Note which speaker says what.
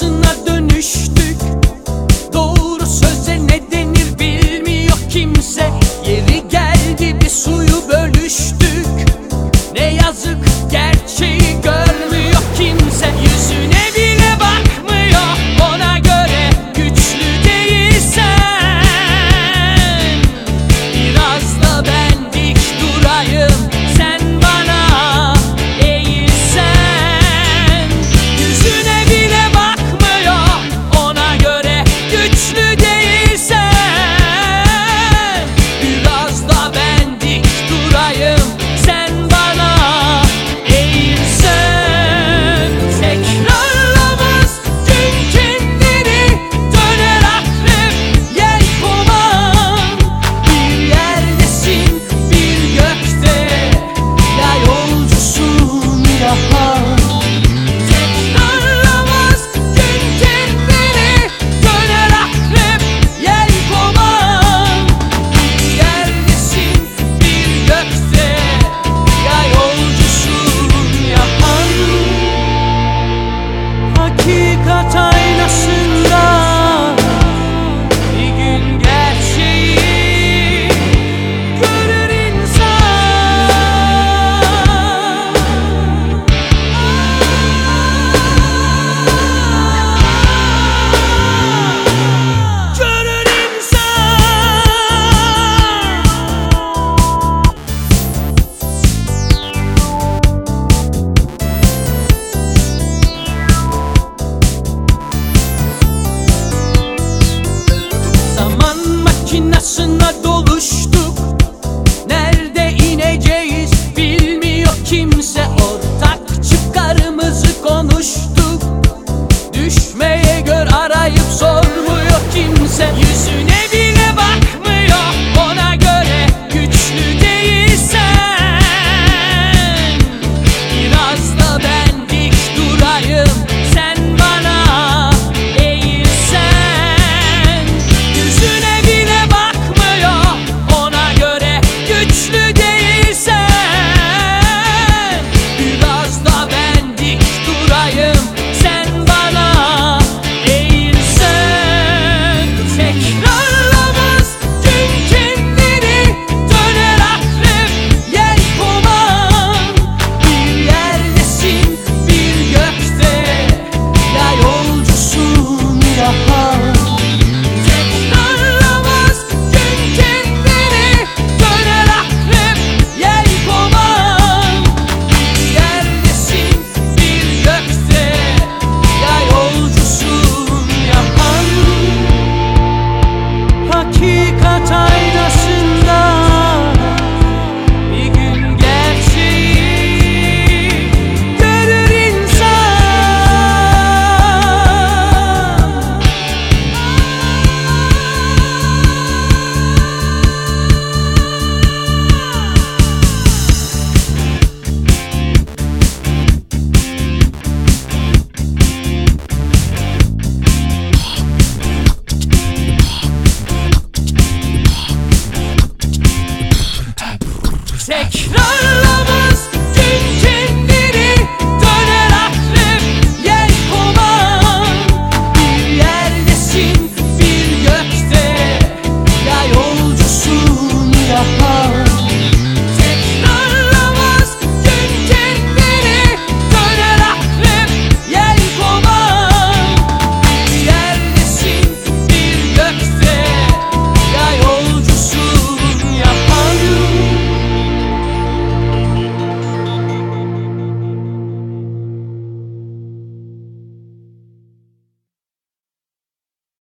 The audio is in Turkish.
Speaker 1: kafasına dönüştük. Doğru söze ne denir bilmiyor kimse. Yeri geldi bir suyu bölüştük. Ne yazık